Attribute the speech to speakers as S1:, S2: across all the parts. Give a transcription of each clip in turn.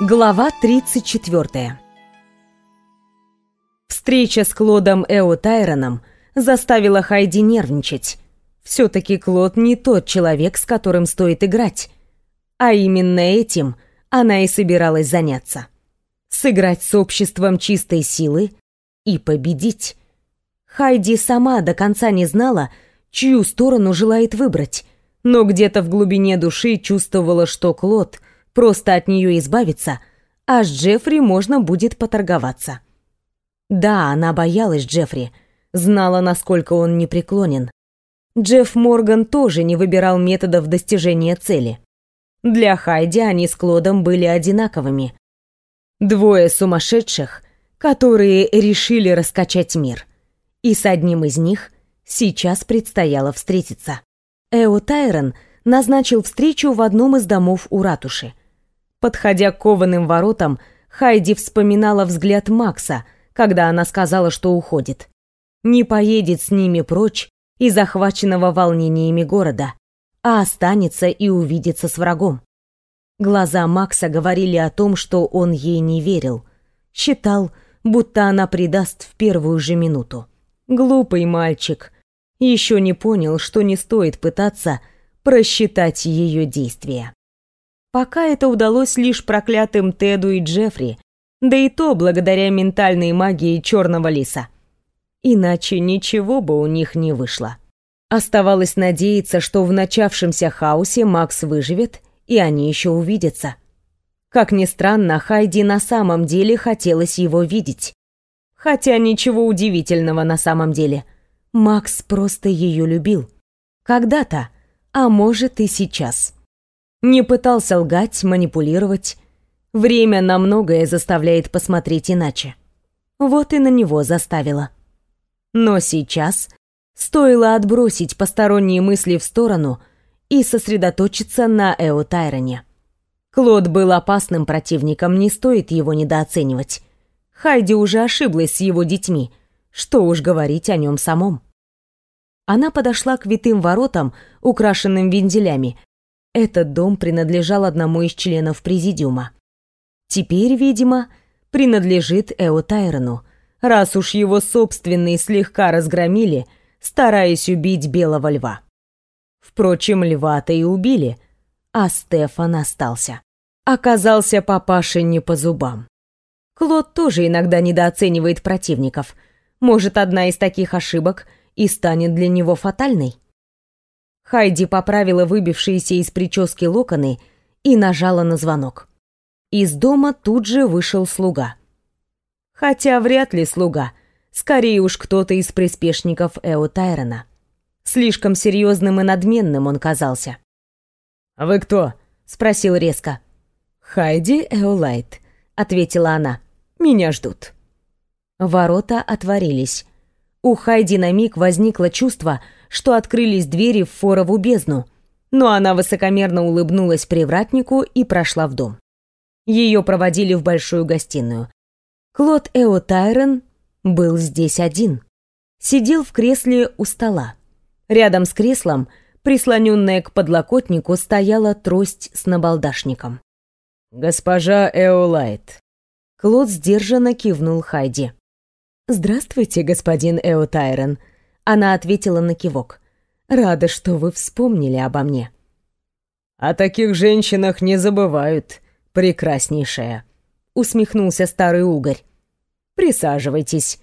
S1: Глава 34 Встреча с Клодом Эо Тайроном заставила Хайди нервничать. Все-таки Клод не тот человек, с которым стоит играть. А именно этим она и собиралась заняться. Сыграть с обществом чистой силы и победить. Хайди сама до конца не знала, чью сторону желает выбрать, но где-то в глубине души чувствовала, что Клод просто от нее избавится, а с Джеффри можно будет поторговаться. Да, она боялась Джеффри, знала, насколько он непреклонен. Джефф Морган тоже не выбирал методов достижения цели. Для Хайди они с Клодом были одинаковыми. Двое сумасшедших, которые решили раскачать мир. И с одним из них сейчас предстояло встретиться. Эо Тайрон назначил встречу в одном из домов у ратуши. Подходя к кованым воротам, Хайди вспоминала взгляд Макса — когда она сказала, что уходит. Не поедет с ними прочь из захваченного волнениями города, а останется и увидится с врагом. Глаза Макса говорили о том, что он ей не верил. Считал, будто она предаст в первую же минуту. Глупый мальчик. Еще не понял, что не стоит пытаться просчитать ее действия. Пока это удалось лишь проклятым Теду и Джеффри, да и то благодаря ментальной магии черного лиса. Иначе ничего бы у них не вышло. Оставалось надеяться, что в начавшемся хаосе Макс выживет, и они еще увидятся. Как ни странно, Хайди на самом деле хотелось его видеть. Хотя ничего удивительного на самом деле. Макс просто ее любил. Когда-то, а может и сейчас. Не пытался лгать, манипулировать, Время на многое заставляет посмотреть иначе. Вот и на него заставило. Но сейчас стоило отбросить посторонние мысли в сторону и сосредоточиться на Эо Тайроне. Клод был опасным противником, не стоит его недооценивать. Хайди уже ошиблась с его детьми, что уж говорить о нем самом. Она подошла к витым воротам, украшенным вензелями. Этот дом принадлежал одному из членов президиума. Теперь, видимо, принадлежит Эо Тайрону, раз уж его собственные слегка разгромили, стараясь убить белого льва. Впрочем, льва-то и убили, а Стефан остался. Оказался папаше не по зубам. Клод тоже иногда недооценивает противников. Может, одна из таких ошибок и станет для него фатальной? Хайди поправила выбившиеся из прически локоны и нажала на звонок. Из дома тут же вышел слуга. Хотя вряд ли слуга, скорее уж кто-то из приспешников Эо Тайрона. Слишком серьезным и надменным он казался.
S2: «А вы кто?» — спросил резко.
S1: «Хайди Эолайт», — ответила она. «Меня ждут». Ворота отворились. У Хайди на миг возникло чувство, что открылись двери в форову бездну, но она высокомерно улыбнулась привратнику и прошла в дом. Ее проводили в большую гостиную. Клод Эо Тайрон был здесь один. Сидел в кресле у стола. Рядом с креслом, прислоненная к подлокотнику, стояла трость с набалдашником.
S2: «Госпожа Эолайт».
S1: Клод сдержанно кивнул Хайди. «Здравствуйте, господин Эо Тайрон», — она ответила на кивок. «Рада, что вы вспомнили обо мне».
S2: «О таких женщинах не забывают», прекраснейшая», — усмехнулся старый угорь. «Присаживайтесь.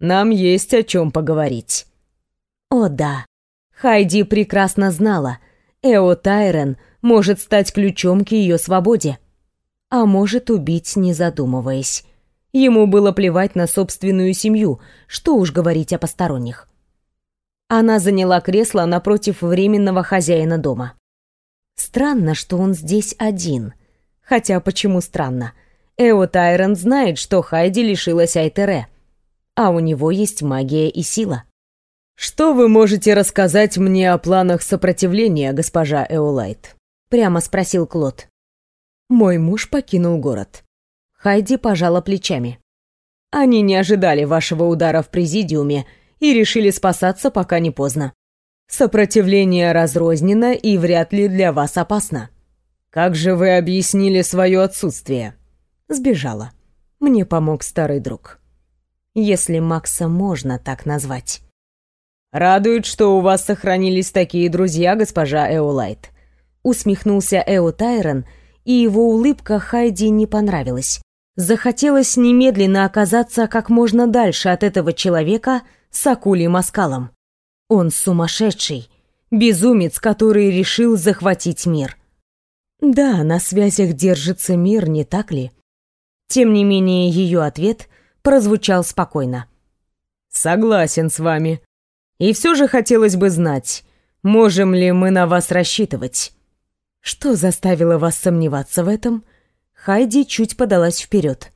S2: Нам есть о чем поговорить».
S1: О да, Хайди прекрасно знала, Эо Тайрен может стать ключом к ее свободе. А может убить, не задумываясь. Ему было плевать на собственную семью, что уж говорить о посторонних. Она заняла кресло напротив временного хозяина дома. Странно, что он здесь один — Хотя почему странно? Эо Тайрон знает, что Хайди лишилась Айтере, а у него есть магия и сила.
S2: «Что вы можете рассказать мне о планах сопротивления, госпожа Эолайт?»
S1: — прямо спросил Клод.
S2: «Мой муж покинул город».
S1: Хайди пожала плечами.
S2: «Они не ожидали вашего удара в Президиуме и решили спасаться, пока не поздно. Сопротивление разрознено и вряд ли для вас опасно. Как же вы объяснили свое отсутствие?
S1: Сбежала. Мне помог старый друг. Если Макса можно так назвать.
S2: «Радует, что у вас сохранились такие друзья, госпожа Эолайт»,
S1: усмехнулся Эо Тайрон, и его улыбка Хайди не понравилась. Захотелось немедленно оказаться как можно дальше от этого человека с акулей оскалом. Он сумасшедший, безумец, который решил захватить мир. Да, на связях держится мир, не так ли? Тем не менее, ее ответ прозвучал спокойно.
S2: «Согласен с вами. И все же хотелось бы знать, можем ли мы на вас рассчитывать?»
S1: Что заставило вас сомневаться в этом? Хайди чуть подалась вперед.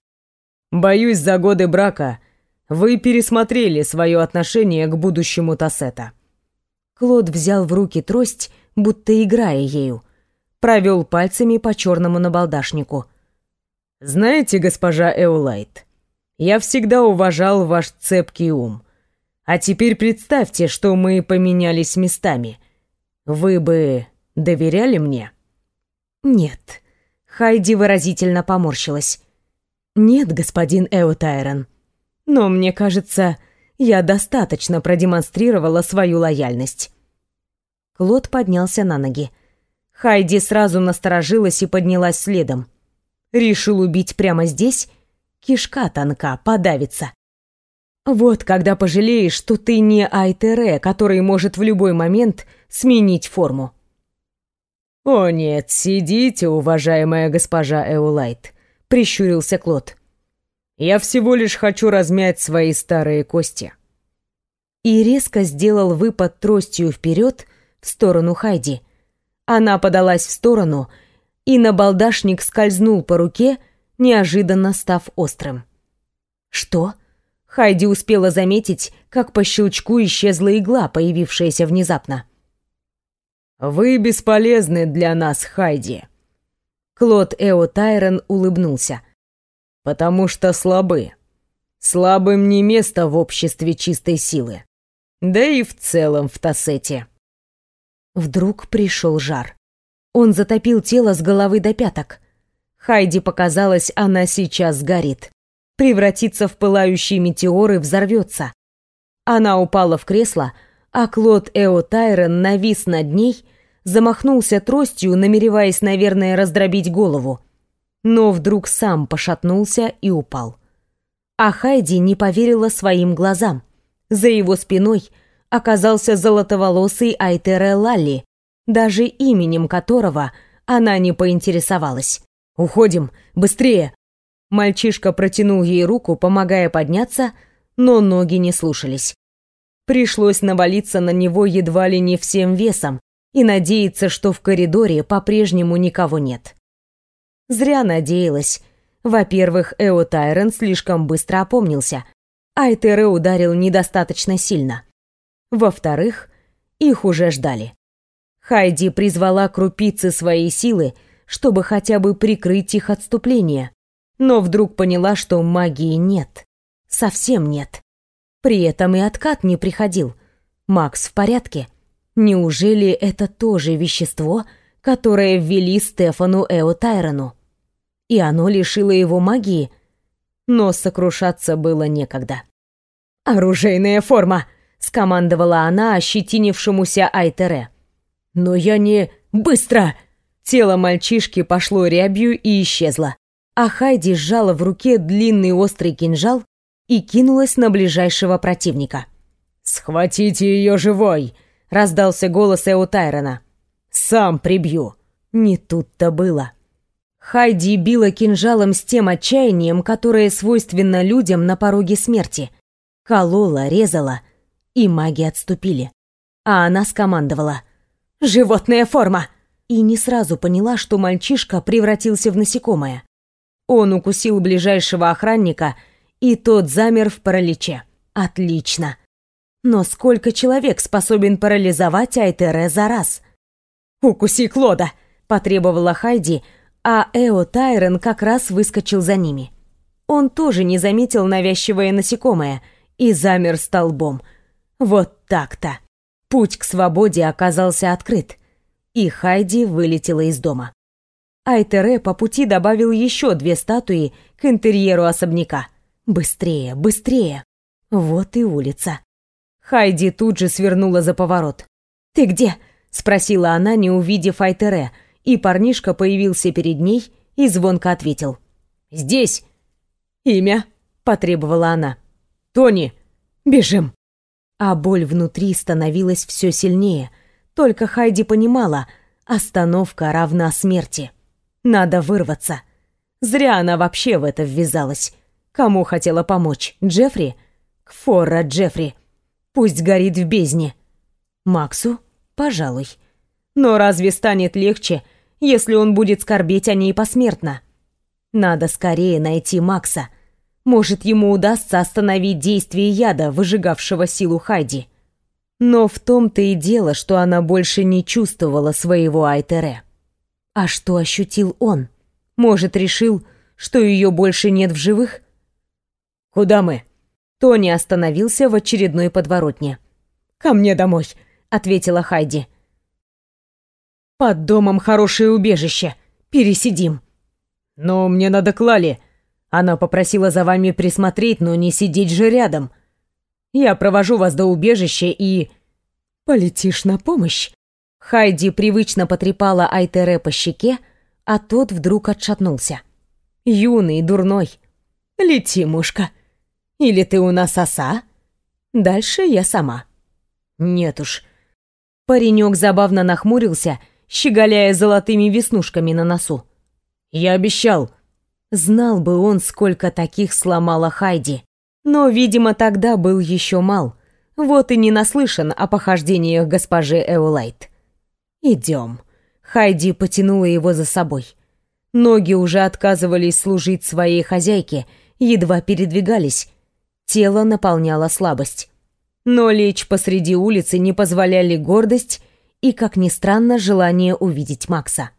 S2: «Боюсь, за годы брака вы пересмотрели свое отношение к будущему Тассета».
S1: Клод взял в руки трость, будто играя ею. Провел пальцами по черному набалдашнику.
S2: «Знаете, госпожа Эулайт, я всегда уважал ваш цепкий ум. А теперь представьте, что мы поменялись местами. Вы бы доверяли мне?»
S1: «Нет». Хайди выразительно поморщилась. «Нет, господин Эотайрон. Но мне кажется, я достаточно продемонстрировала свою лояльность». Клод поднялся на ноги. Хайди сразу насторожилась и поднялась следом. Решил убить прямо здесь? Кишка тонка, подавится. Вот когда пожалеешь, что ты не Айтере, который может в любой момент сменить форму.
S2: «О нет, сидите, уважаемая госпожа Эулайт», — прищурился Клод. «Я всего лишь хочу размять свои старые кости».
S1: И резко сделал выпад тростью вперед в сторону Хайди. Она подалась в сторону, и набалдашник скользнул по руке, неожиданно став острым. «Что?» Хайди успела заметить, как по щелчку исчезла игла, появившаяся внезапно.
S2: «Вы бесполезны для нас, Хайди».
S1: Клод Эо Тайрон улыбнулся.
S2: «Потому что слабы. Слабым не место в обществе чистой силы. Да и в целом в Тассете».
S1: Вдруг пришел жар. Он затопил тело с головы до пяток. Хайди показалось, она сейчас сгорит. Превратится в пылающий метеор и взорвется. Она упала в кресло, а Клод Эо Тайрон навис над ней, замахнулся тростью, намереваясь, наверное, раздробить голову. Но вдруг сам пошатнулся и упал. А Хайди не поверила своим глазам. За его спиной оказался золотоволосый Айтере Лалли, даже именем которого она не поинтересовалась. «Уходим! Быстрее!» Мальчишка протянул ей руку, помогая подняться, но ноги не слушались. Пришлось навалиться на него едва ли не всем весом и надеяться, что в коридоре по-прежнему никого нет. Зря надеялась. Во-первых, Эо Тайрон слишком быстро опомнился, а Этере ударил недостаточно сильно. Во-вторых, их уже ждали. Хайди призвала крупицы своей силы, чтобы хотя бы прикрыть их отступление, но вдруг поняла, что магии нет. Совсем нет. При этом и откат не приходил. Макс в порядке. Неужели это тоже вещество, которое ввели Стефану Эо Тайрону? И оно лишило его магии? Но сокрушаться было некогда. «Оружейная форма!» — скомандовала она ощетинившемуся Айтере. «Но я не... Быстро!» Тело мальчишки пошло рябью и исчезло, а Хайди сжала в руке длинный острый кинжал и кинулась на ближайшего противника.
S2: «Схватите ее живой!» — раздался голос Эо Тайрона. «Сам прибью!»
S1: Не тут-то было. Хайди била кинжалом с тем отчаянием, которое свойственно людям на пороге смерти. Колола, резала, и маги отступили. А она скомандовала. «Животная форма!» И не сразу поняла, что мальчишка превратился в насекомое. Он укусил ближайшего охранника и тот замер в параличе. Отлично. Но сколько человек способен парализовать Айтере за раз? «Укуси Клода!» — потребовала Хайди, а Эо Тайрон как раз выскочил за ними. Он тоже не заметил навязчивое насекомое и замер столбом. Вот так-то. Путь к свободе оказался открыт, и Хайди вылетела из дома. Айтере по пути добавил еще две статуи к интерьеру особняка. Быстрее, быстрее. Вот и улица. Хайди тут же свернула за поворот. «Ты где?» — спросила она, не увидев Айтере, и парнишка появился перед ней и звонко ответил.
S2: «Здесь!»
S1: «Имя?» — потребовала она.
S2: «Тони!»
S1: «Бежим!» А боль внутри становилась все сильнее. Только Хайди понимала, остановка равна смерти. Надо вырваться. Зря она вообще в это ввязалась. Кому хотела помочь? Джеффри? Кфора Джеффри. Пусть горит в бездне. Максу? Пожалуй. Но разве станет легче, если он будет скорбеть о ней посмертно? Надо скорее найти Макса. Может, ему удастся остановить действие яда, выжигавшего силу Хайди. Но в том-то и дело, что она больше не чувствовала своего Айтере. А что ощутил он? Может, решил, что ее больше нет в живых?
S2: «Куда мы?»
S1: Тони остановился в очередной подворотне.
S2: «Ко мне домой», —
S1: ответила Хайди.
S2: «Под домом хорошее убежище. Пересидим». «Но мне надо к Лале. Она попросила за вами присмотреть, но не сидеть же рядом. Я провожу вас до убежища и...»
S1: «Полетишь на помощь?» Хайди привычно потрепала Айтере по щеке, а тот вдруг отшатнулся. «Юный, дурной. Лети, мушка. Или ты у нас оса? Дальше я сама».
S2: «Нет уж».
S1: Паренек забавно нахмурился, щеголяя золотыми веснушками на носу.
S2: «Я обещал».
S1: Знал бы он, сколько таких сломала Хайди. Но, видимо, тогда был еще мал. Вот и не наслышан о похождениях госпожи Эолайт. «Идем». Хайди потянула его за собой. Ноги уже отказывались служить своей хозяйке, едва передвигались. Тело наполняло слабость. Но лечь посреди улицы не позволяли гордость и, как ни странно, желание увидеть Макса.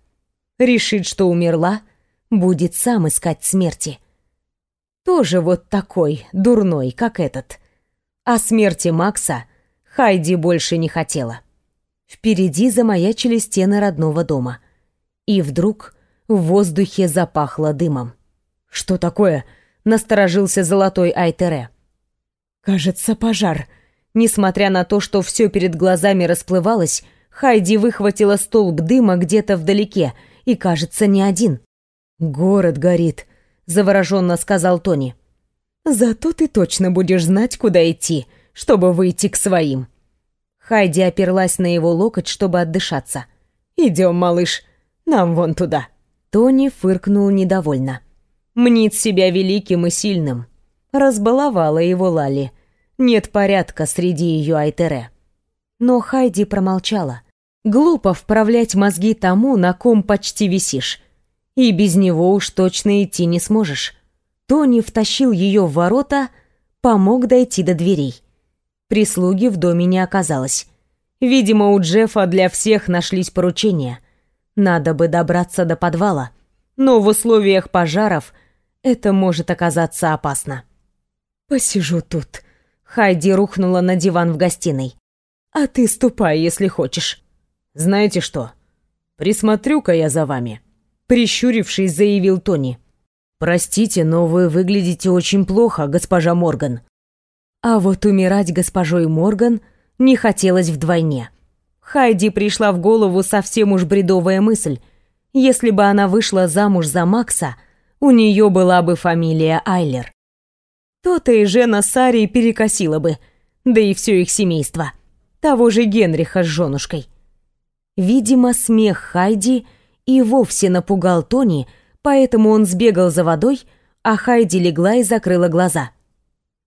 S1: Решит, что умерла, будет сам искать смерти. Тоже вот такой, дурной, как этот. О смерти Макса Хайди больше не хотела. Впереди замаячили стены родного дома. И вдруг в воздухе запахло дымом.
S2: «Что такое?» — насторожился золотой Айтере.
S1: «Кажется, пожар», Несмотря на то, что все перед глазами расплывалось, Хайди выхватила столб дыма где-то вдалеке, и, кажется, не один.
S2: «Город горит», — завороженно сказал Тони.
S1: «Зато ты точно будешь знать, куда идти, чтобы выйти к своим». Хайди оперлась на его локоть, чтобы отдышаться. «Идем, малыш, нам вон туда». Тони фыркнул недовольно. Мнит себя великим и сильным. Разбаловала его Лали. Нет порядка среди ее Айтере. Но Хайди промолчала. Глупо вправлять мозги тому, на ком почти висишь. И без него уж точно идти не сможешь. Тони втащил ее в ворота, помог дойти до дверей. Прислуги в доме не оказалось. Видимо, у Джеффа для всех нашлись поручения. Надо бы добраться до подвала. Но в условиях пожаров это может оказаться опасно. «Посижу тут», Хайди рухнула на диван в гостиной. «А ты ступай, если хочешь».
S2: «Знаете что? Присмотрю-ка я за вами», — прищурившись, заявил Тони. «Простите, но вы выглядите очень плохо, госпожа Морган».
S1: А вот умирать госпожой Морган не хотелось вдвойне. Хайди пришла в голову совсем уж бредовая мысль. Если бы она вышла замуж за Макса, у нее была бы фамилия Айлер. То-то и жена Сарии перекосила бы, да и все их семейство. Того же Генриха с женушкой. Видимо, смех Хайди и вовсе напугал Тони, поэтому он сбегал за водой, а Хайди легла и закрыла глаза.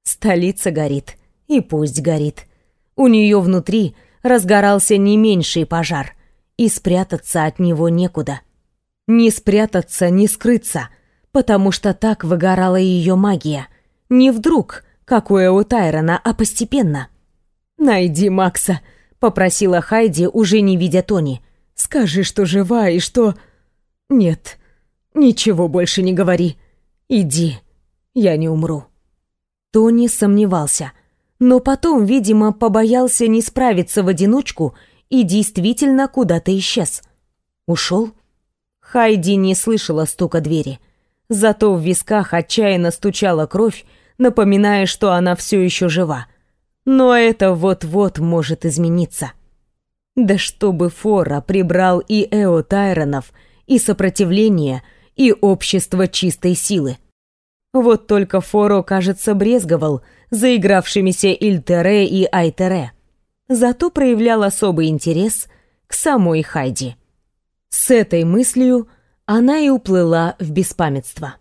S1: Столица горит, и пусть горит. У нее внутри разгорался не меньший пожар, и спрятаться от него некуда. Не спрятаться, не скрыться, потому что так выгорала ее магия, не вдруг, как у Эо Тайрона, а постепенно. «Найди Макса», — попросила Хайди, уже не видя Тони. «Скажи, что жива и что...» «Нет, ничего больше не говори. Иди, я не умру». Тони сомневался, но потом, видимо, побоялся не справиться в одиночку и действительно куда-то исчез. Ушел? Хайди не слышала стука двери. Зато в висках отчаянно стучала кровь, напоминая, что она все еще жива. Но это вот-вот может измениться. Да чтобы Фора прибрал и Эо Тайронов, и сопротивление, и общество чистой силы. Вот только Форо, кажется, брезговал заигравшимися Ильтере и Айтере. Зато проявлял особый интерес к самой Хайди. С этой мыслью она и уплыла в беспамятство.